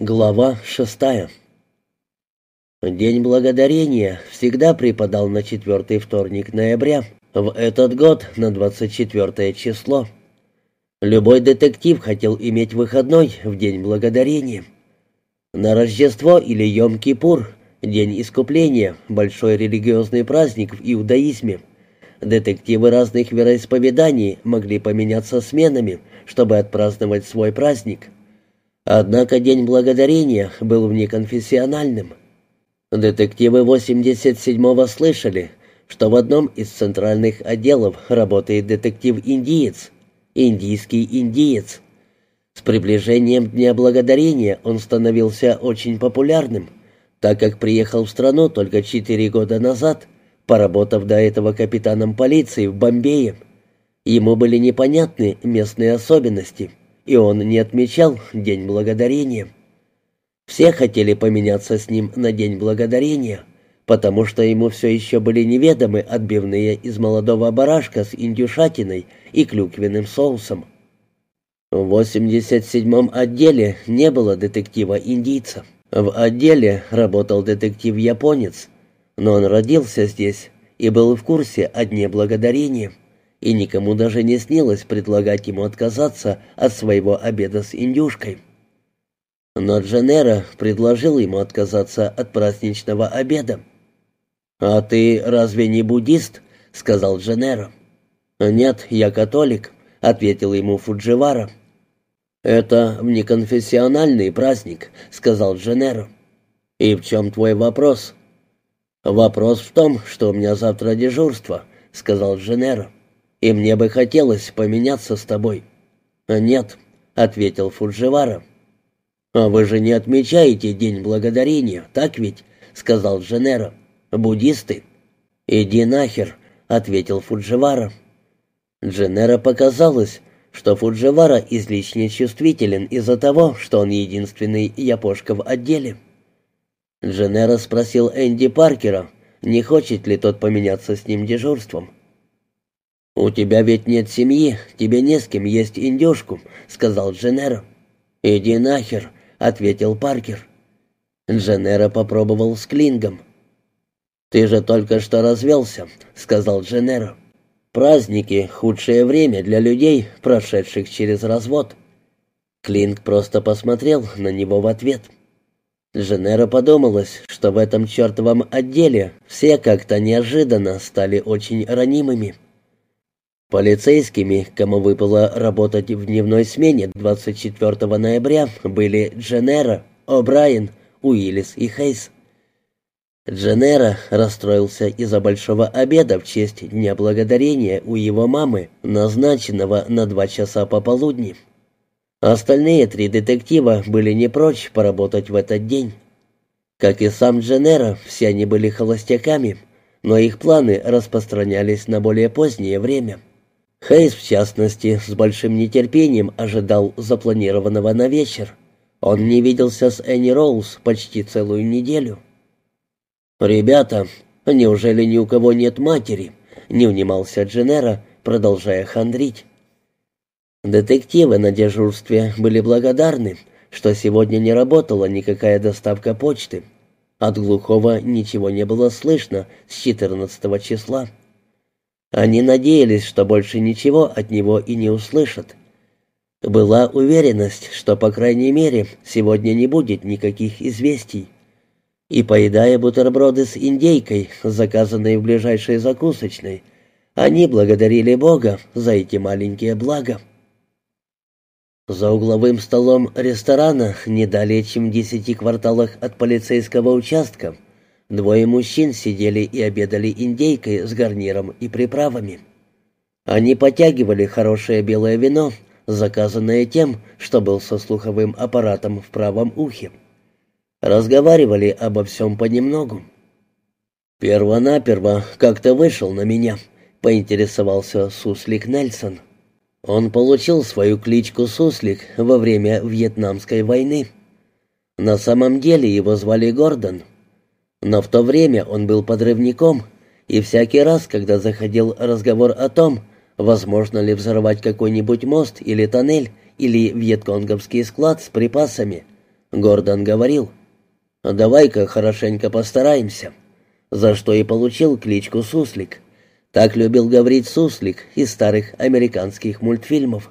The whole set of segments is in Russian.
Глава шестая День Благодарения всегда припадал на четвертый вторник ноября, в этот год на 24 число. Любой детектив хотел иметь выходной в День Благодарения. На Рождество или Йом-Кипур, День Искупления, большой религиозный праздник в иудаизме, детективы разных вероисповеданий могли поменяться сменами, чтобы отпраздновать свой праздник – Однако День Благодарения был внеконфессиональным. Детективы 87-го слышали, что в одном из центральных отделов работает детектив-индиец, индийский индиец. С приближением Дня Благодарения он становился очень популярным, так как приехал в страну только четыре года назад, поработав до этого капитаном полиции в Бомбее. Ему были непонятны местные особенности – и он не отмечал День Благодарения. Все хотели поменяться с ним на День Благодарения, потому что ему все еще были неведомы отбивные из молодого барашка с индюшатиной и клюквенным соусом. В 87-м отделе не было детектива-индийца. В отделе работал детектив-японец, но он родился здесь и был в курсе о Дне Благодарения и никому даже не снилось предлагать ему отказаться от своего обеда с индюшкой. Но Дженера предложил ему отказаться от праздничного обеда. «А ты разве не буддист?» — сказал Дженера. «Нет, я католик», — ответил ему Фудживара. «Это внеконфессиональный праздник», — сказал Дженера. «И в чем твой вопрос?» «Вопрос в том, что у меня завтра дежурство», — сказал Дженера и мне бы хотелось поменяться с тобой». «Нет», — ответил Фудживара. «А вы же не отмечаете День Благодарения, так ведь?» — сказал Дженеро. «Буддисты?» «Иди нахер», — ответил Фудживара. Дженеро показалось, что Фудживара излишне чувствителен из-за того, что он единственный япошка в отделе. Дженеро спросил Энди Паркера, не хочет ли тот поменяться с ним дежурством. «У тебя ведь нет семьи, тебе не с кем есть индюшку», — сказал Дженеро. «Иди нахер», — ответил Паркер. Дженеро попробовал с Клингом. «Ты же только что развелся», — сказал Дженеро. «Праздники — худшее время для людей, прошедших через развод». Клинг просто посмотрел на него в ответ. Дженеро подумалось, что в этом чертовом отделе все как-то неожиданно стали очень ранимыми. Полицейскими, кому выпало работать в дневной смене 24 ноября, были Дженера, О'Брайен, Уиллис и Хейс. Дженера расстроился из-за большого обеда в честь Дня Благодарения у его мамы, назначенного на два часа пополудни. Остальные три детектива были не прочь поработать в этот день. Как и сам Дженера, все они были холостяками, но их планы распространялись на более позднее время. Хейс, в частности, с большим нетерпением ожидал запланированного на вечер. Он не виделся с Энни Роуз почти целую неделю. «Ребята, неужели ни у кого нет матери?» — не унимался Дженера, продолжая хандрить. Детективы на дежурстве были благодарны, что сегодня не работала никакая доставка почты. От глухого ничего не было слышно с 14 числа. Они надеялись, что больше ничего от него и не услышат. Была уверенность, что, по крайней мере, сегодня не будет никаких известий. И, поедая бутерброды с индейкой, заказанные в ближайшей закусочной, они благодарили Бога за эти маленькие блага. За угловым столом ресторана, не далее чем в десяти кварталах от полицейского участка, Двое мужчин сидели и обедали индейкой с гарниром и приправами. Они потягивали хорошее белое вино, заказанное тем, что был со слуховым аппаратом в правом ухе. Разговаривали обо всем понемногу. «Первонаперво как-то вышел на меня», — поинтересовался Суслик Нельсон. Он получил свою кличку Суслик во время Вьетнамской войны. На самом деле его звали Гордон — но в то время он был подрывником, и всякий раз, когда заходил разговор о том, возможно ли взорвать какой-нибудь мост или тоннель, или вьетконговский склад с припасами, Гордон говорил, «Давай-ка хорошенько постараемся», за что и получил кличку Суслик. Так любил говорить Суслик из старых американских мультфильмов.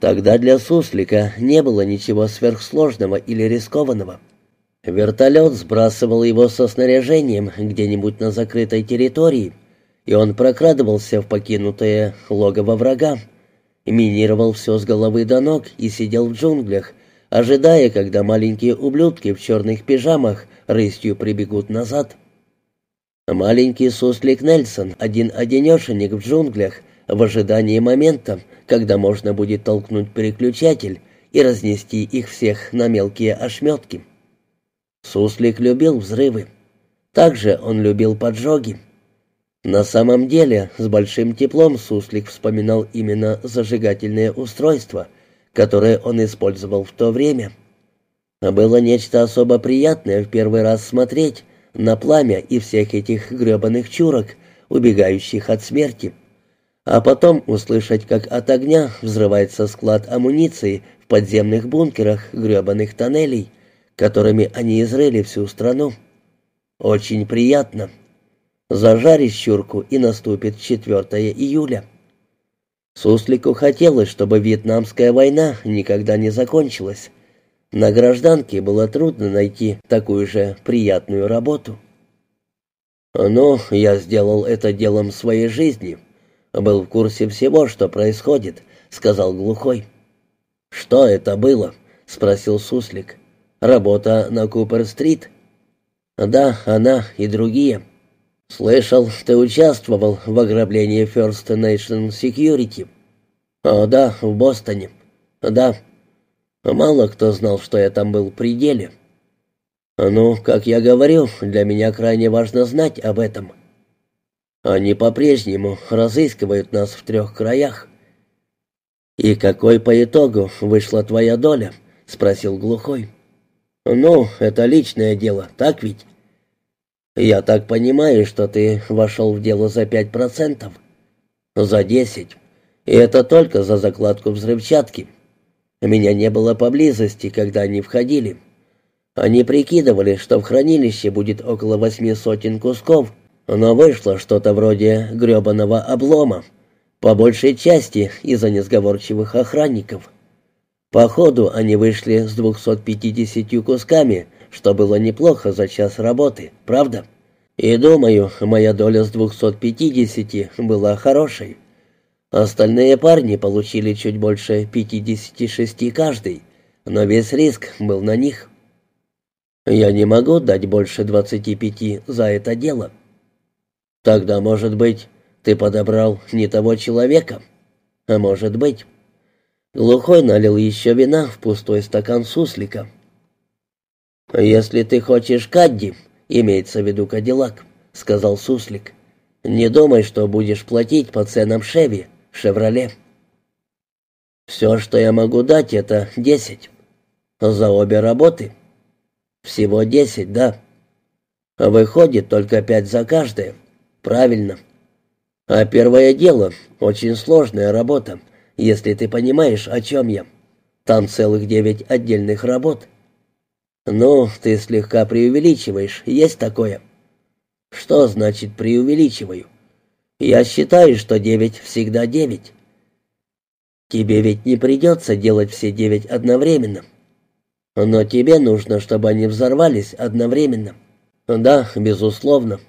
Тогда для Суслика не было ничего сверхсложного или рискованного. Вертолет сбрасывал его со снаряжением где-нибудь на закрытой территории, и он прокрадывался в покинутое логово врага, минировал все с головы до ног и сидел в джунглях, ожидая, когда маленькие ублюдки в черных пижамах рысью прибегут назад. Маленький суслик Нельсон, один-одинешенек в джунглях, в ожидании момента, когда можно будет толкнуть переключатель и разнести их всех на мелкие ошметки. Суслик любил взрывы. Также он любил поджоги. На самом деле, с большим теплом Суслик вспоминал именно зажигательные устройства, которые он использовал в то время. Было нечто особо приятное в первый раз смотреть на пламя и всех этих гребаных чурок, убегающих от смерти, а потом услышать, как от огня взрывается склад амуниции в подземных бункерах гребаных тоннелей — которыми они изрыли всю страну. Очень приятно. Зажаришь щурку, и наступит 4 июля. Суслику хотелось, чтобы Вьетнамская война никогда не закончилась. На гражданке было трудно найти такую же приятную работу. «Ну, я сделал это делом своей жизни. Был в курсе всего, что происходит», — сказал глухой. «Что это было?» — спросил Суслик. Работа на Купер-стрит. Да, она и другие. Слышал, ты участвовал в ограблении First Nation Security. О, да, в Бостоне. Да. Мало кто знал, что я там был при деле. Ну, как я говорил, для меня крайне важно знать об этом. Они по-прежнему разыскивают нас в трех краях. «И какой по итогу вышла твоя доля?» — спросил глухой. «Ну, это личное дело, так ведь?» «Я так понимаю, что ты вошел в дело за пять процентов?» «За десять. И это только за закладку взрывчатки. Меня не было поблизости, когда они входили. Они прикидывали, что в хранилище будет около восьми сотен кусков, но вышло что-то вроде грёбаного облома, по большей части из-за несговорчивых охранников». Походу, они вышли с 250 кусками, что было неплохо за час работы, правда? И думаю, моя доля с 250 была хорошей. Остальные парни получили чуть больше 56 каждый, но весь риск был на них. Я не могу дать больше 25 за это дело. Тогда, может быть, ты подобрал не того человека? А может быть... Глухой налил еще вина в пустой стакан суслика. «Если ты хочешь Кадди, имеется в виду Кадиллак», — сказал суслик, — «не думай, что будешь платить по ценам Шеви, Шевроле». «Все, что я могу дать, это десять. За обе работы?» «Всего десять, да. Выходит только пять за каждое. Правильно. А первое дело — очень сложная работа если ты понимаешь, о чем я. Там целых девять отдельных работ. Ну, ты слегка преувеличиваешь, есть такое? Что значит преувеличиваю? Я считаю, что девять всегда девять. Тебе ведь не придется делать все девять одновременно. Но тебе нужно, чтобы они взорвались одновременно. Да, безусловно.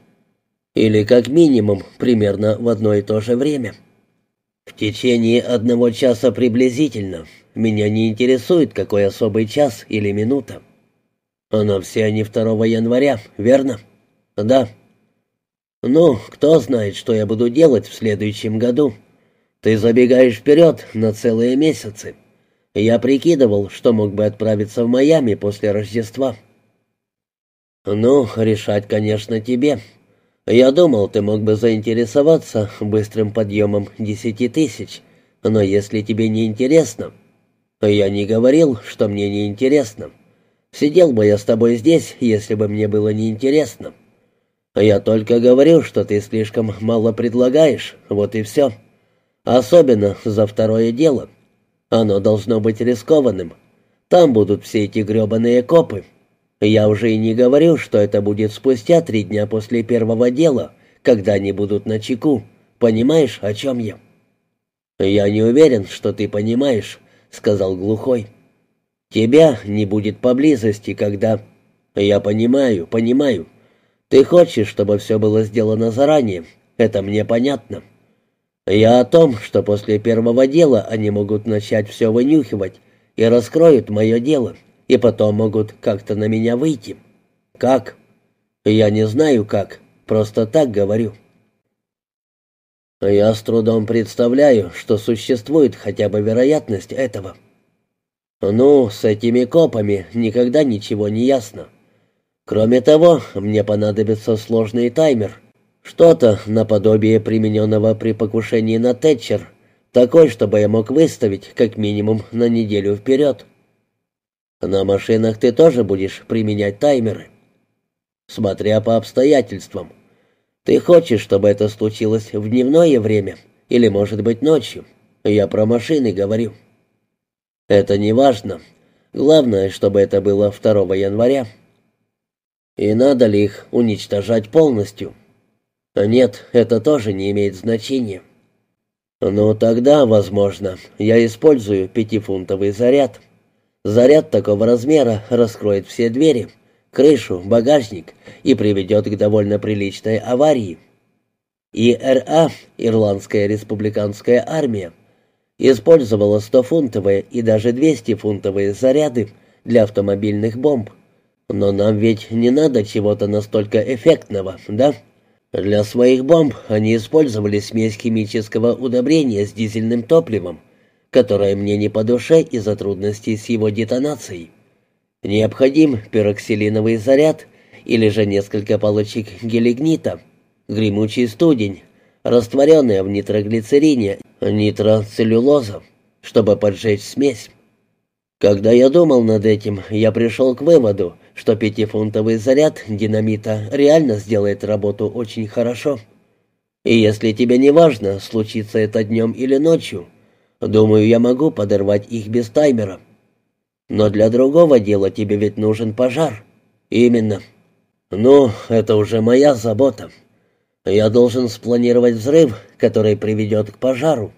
Или как минимум примерно в одно и то же время. «В течение одного часа приблизительно. Меня не интересует, какой особый час или минута. Но все они 2 января, верно?» «Да». «Ну, кто знает, что я буду делать в следующем году. Ты забегаешь вперед на целые месяцы. Я прикидывал, что мог бы отправиться в Майами после Рождества». «Ну, решать, конечно, тебе. Я думал, ты мог бы заинтересоваться быстрым подъемом десяти тысяч, но если тебе не интересно...» «Я не говорил, что мне не интересно. Сидел бы я с тобой здесь, если бы мне было неинтересно. Я только говорю, что ты слишком мало предлагаешь, вот и все. Особенно за второе дело. Оно должно быть рискованным. Там будут все эти грёбаные копы. Я уже и не говорю, что это будет спустя три дня после первого дела, когда они будут на чеку. Понимаешь, о чем я?» «Я не уверен, что ты понимаешь», — сказал глухой. «Тебя не будет поблизости, когда...» «Я понимаю, понимаю. Ты хочешь, чтобы все было сделано заранее. Это мне понятно. Я о том, что после первого дела они могут начать все вынюхивать и раскроют мое дело, и потом могут как-то на меня выйти. Как? Я не знаю как, просто так говорю. Я с трудом представляю, что существует хотя бы вероятность этого. Ну, с этими копами никогда ничего не ясно. Кроме того, мне понадобится сложный таймер. Что-то наподобие примененного при покушении на Тэтчер, такой, чтобы я мог выставить как минимум на неделю вперед. На машинах ты тоже будешь применять таймеры. Смотря по обстоятельствам. Ты хочешь, чтобы это случилось в дневное время или, может быть, ночью? Я про машины говорю. Это не важно. Главное, чтобы это было 2 января. И надо ли их уничтожать полностью? Нет, это тоже не имеет значения. Ну, тогда, возможно, я использую пятифунтовый заряд. Заряд такого размера раскроет все двери, крышу, багажник и приведет к довольно приличной аварии. ИРА, Ирландская республиканская армия, использовала 100-фунтовые и даже 200-фунтовые заряды для автомобильных бомб. Но нам ведь не надо чего-то настолько эффектного, да? Для своих бомб они использовали смесь химического удобрения с дизельным топливом, которое мне не по душе из-за трудностей с его детонацией. Необходим пероксилиновый заряд или же несколько палочек гелигнита, гремучий студень, растворенная в нитроглицерине нитроцеллюлоза, чтобы поджечь смесь. Когда я думал над этим, я пришел к выводу, что пятифунтовый заряд динамита реально сделает работу очень хорошо. И если тебе не важно, случится это днем или ночью, думаю, я могу подорвать их без таймера. Но для другого дела тебе ведь нужен пожар. Именно. Ну, это уже моя забота. Я должен спланировать взрыв, который приведет к пожару.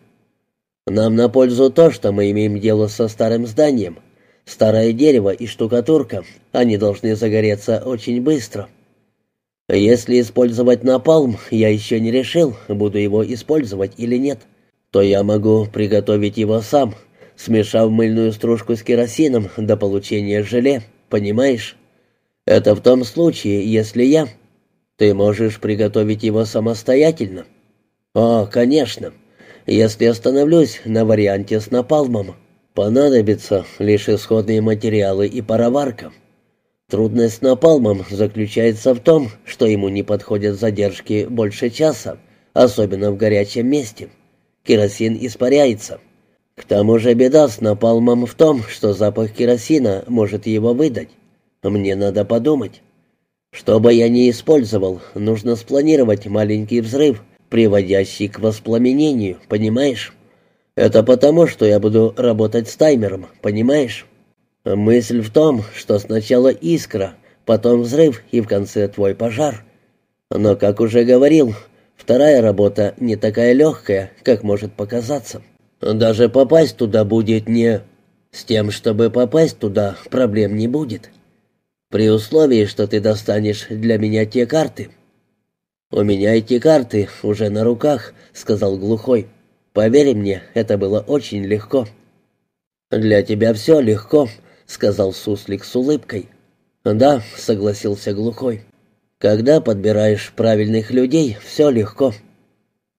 Нам на пользу то, что мы имеем дело со старым зданием. Старое дерево и штукатурка, они должны загореться очень быстро. Если использовать напалм, я еще не решил, буду его использовать или нет, то я могу приготовить его сам, смешав мыльную стружку с керосином до получения желе, понимаешь? Это в том случае, если я... Ты можешь приготовить его самостоятельно. О, конечно. Если остановлюсь на варианте с напалмом, понадобятся лишь исходные материалы и пароварка. Трудность напалмом заключается в том, что ему не подходят задержки больше часа, особенно в горячем месте. Керосин испаряется. К тому же беда с напалмом в том, что запах керосина может его выдать. Мне надо подумать. Что бы я ни использовал, нужно спланировать маленький взрыв, приводящий к воспламенению, понимаешь? Это потому, что я буду работать с таймером, понимаешь? Мысль в том, что сначала искра, потом взрыв и в конце твой пожар. Но, как уже говорил, вторая работа не такая легкая, как может показаться. Даже попасть туда будет не... С тем, чтобы попасть туда, проблем не будет. При условии, что ты достанешь для меня те карты. «У меня эти карты уже на руках», — сказал глухой. «Поверь мне, это было очень легко». «Для тебя все легко», — сказал суслик с улыбкой. «Да», — согласился глухой. «Когда подбираешь правильных людей, все легко».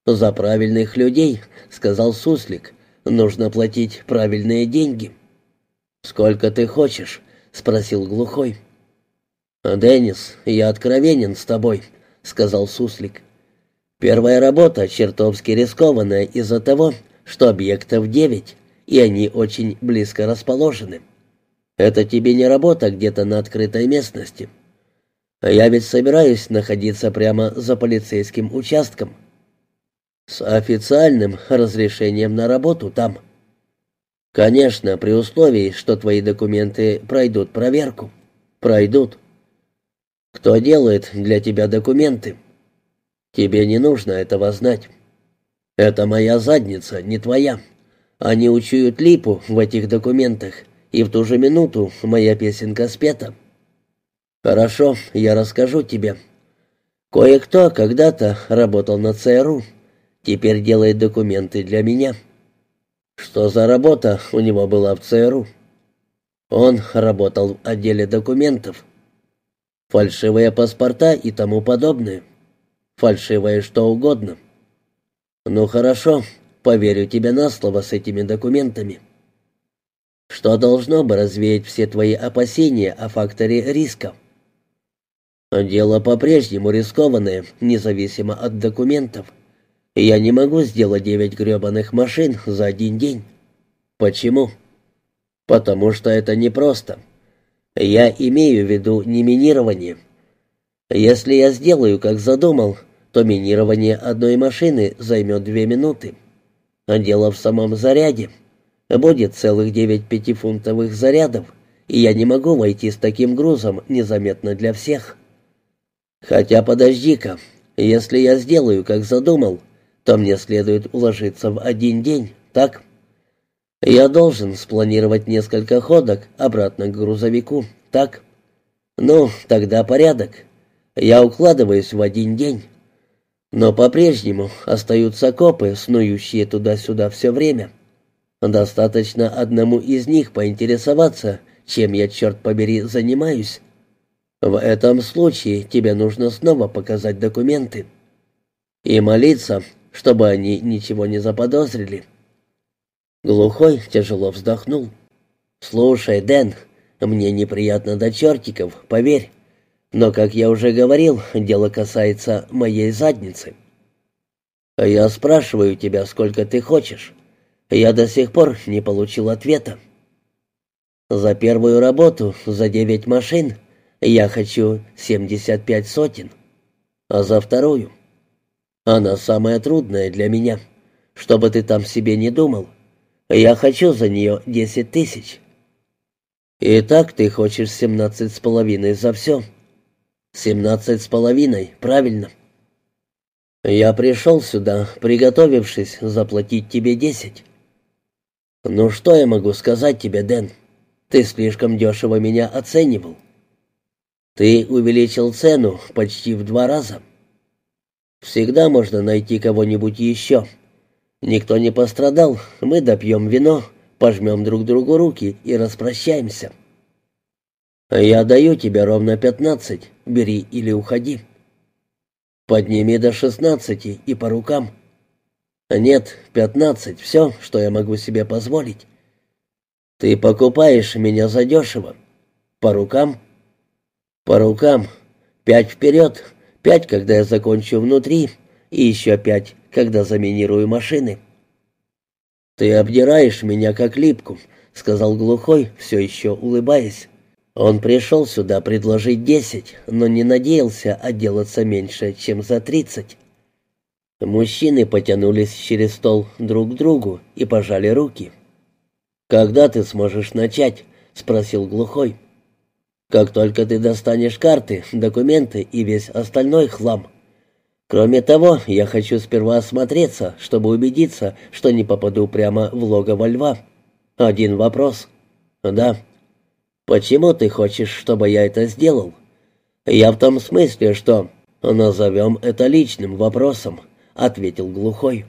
«За правильных людей», — сказал суслик, — «нужно платить правильные деньги». «Сколько ты хочешь?» — спросил глухой. «Деннис, я откровенен с тобой», — сказал Суслик. «Первая работа чертовски рискованная из-за того, что объектов девять, и они очень близко расположены. Это тебе не работа где-то на открытой местности. Я ведь собираюсь находиться прямо за полицейским участком. С официальным разрешением на работу там». Конечно, при условии, что твои документы пройдут проверку. Пройдут. Кто делает для тебя документы? Тебе не нужно этого знать. Это моя задница, не твоя. Они учуют липу в этих документах, и в ту же минуту моя песенка спета. Хорошо, я расскажу тебе. Кое-кто когда-то работал на ЦРУ, теперь делает документы для меня. Что за работа у него была в ЦРУ? Он работал в отделе документов. Фальшивые паспорта и тому подобное. Фальшивое что угодно. Ну хорошо, поверю тебе на слово с этими документами. Что должно бы развеять все твои опасения о факторе Дело по-прежнему рискованное, независимо от документов. Я не могу сделать девять гребаных машин за один день. Почему? Потому что это непросто. Я имею в виду не минирование. Если я сделаю, как задумал, то минирование одной машины займет две минуты. А дело в самом заряде. Будет целых девять пятифунтовых зарядов, и я не могу войти с таким грузом незаметно для всех. Хотя подожди-ка, если я сделаю, как задумал, то мне следует уложиться в один день, так? Я должен спланировать несколько ходок обратно к грузовику, так? Ну, тогда порядок. Я укладываюсь в один день. Но по-прежнему остаются копы, снующие туда-сюда все время. Достаточно одному из них поинтересоваться, чем я, черт побери, занимаюсь. В этом случае тебе нужно снова показать документы и молиться, чтобы они ничего не заподозрили. Глухой тяжело вздохнул. «Слушай, Дэн, мне неприятно до чертиков, поверь. Но, как я уже говорил, дело касается моей задницы. Я спрашиваю тебя, сколько ты хочешь. Я до сих пор не получил ответа. За первую работу, за девять машин, я хочу 75 сотен. А за вторую? Она самая трудная для меня. Чтобы ты там себе не думал. Я хочу за нее 10 тысяч. И так ты хочешь семнадцать с половиной за все. Семнадцать с половиной, правильно. Я пришел сюда, приготовившись заплатить тебе десять. Ну что я могу сказать тебе, Дэн? Ты слишком дешево меня оценивал. Ты увеличил цену почти в два раза. Всегда можно найти кого-нибудь еще. Никто не пострадал, мы допьем вино, пожмем друг другу руки и распрощаемся. Я даю тебе ровно пятнадцать, бери или уходи. Подними до шестнадцати и по рукам. Нет, пятнадцать, все, что я могу себе позволить. Ты покупаешь меня задешево. По рукам — по рукам. Пять вперед, пять, когда я закончу внутри, и еще пять, когда заминирую машины. «Ты обдираешь меня как липку», — сказал глухой, все еще улыбаясь. Он пришел сюда предложить десять, но не надеялся отделаться меньше, чем за тридцать. Мужчины потянулись через стол друг к другу и пожали руки. «Когда ты сможешь начать?» — спросил глухой. Как только ты достанешь карты, документы и весь остальной хлам. Кроме того, я хочу сперва осмотреться, чтобы убедиться, что не попаду прямо в логово льва. Один вопрос. Да. Почему ты хочешь, чтобы я это сделал? Я в том смысле, что... Назовем это личным вопросом, ответил глухой.